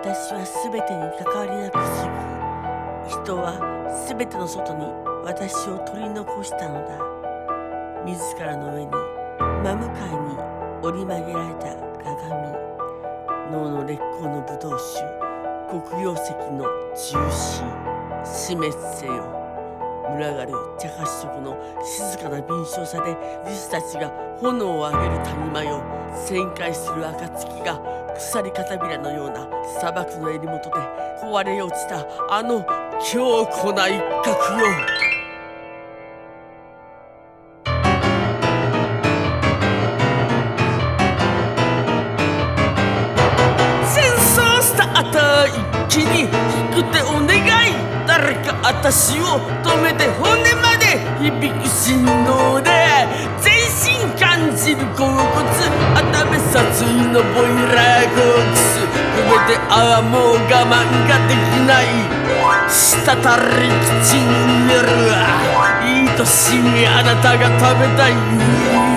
私は全てに関わりなくすぐ人は全ての外に私を取り残したのだ。自らの上に真向かいに折り曲げられた鏡。脳の烈光のブドウ酒。黒曜石の重心示せよ。群がる茶褐色の静かな敏捷さでリスたちが炎を上げる谷間を旋回する暁が鎖片びらのような砂漠の襟元で壊れ落ちたあの強固な一角よ。誰か私を止めて骨まで響く振動で全身感じる甲骨温め殺意のボイラーコークス止めてああもう我慢ができない。滴り口に埋める愛しいあなたが食べたい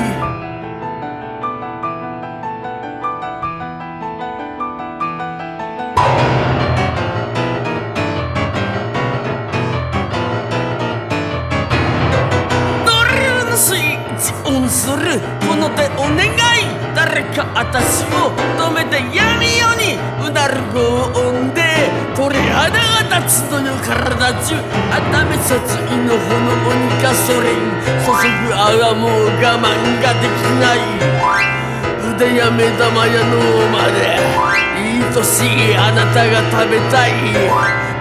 か私を止めて闇夜にうなる轟音で鳥肌が立つという体中温め殺意の炎にガソリン注ぐあがもう我慢ができない。腕や目玉や脳まで愛しいあなたが食べたい。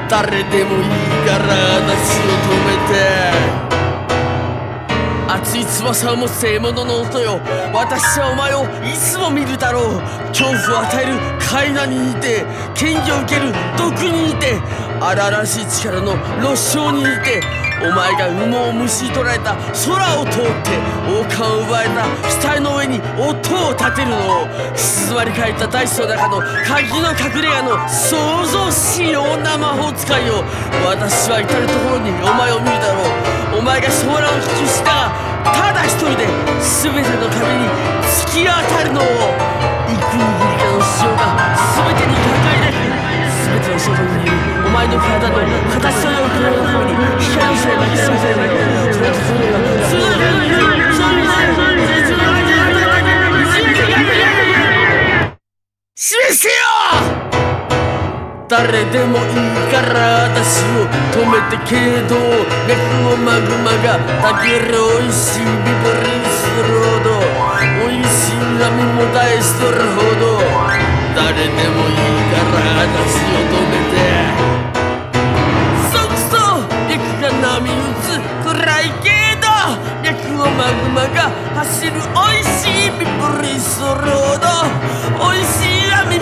誰でもいいから。翼を持つ獲物の音よ。私はお前をいつも見るだろう。恐怖を与える階段にいて権威を受ける毒にいて荒々しい力のロッショにいてお前が羽毛をむしり取られた空を通って王冠を奪われた死体の上に音を立てるのを静まり返った大地の中の鍵の隠れ家の創造しい女魔法使いよ私は至る所にお前全ての壁に突き当たるのを幾握りかの潮が全てに抱えなく全ての外にいるお前の体の形のような体の方に光のせいが潜めているよそれとそれがそれがそれがそれがそれが示せよ誰でもいいから私を止めてけど脈をマグマがたける。美味しいビブリるほど。美味しいラーメンも大しとるほど。誰でもいいから私を止めて。波打つ暗いけど略をマグマが走る美味しいビプリするほど美味しい網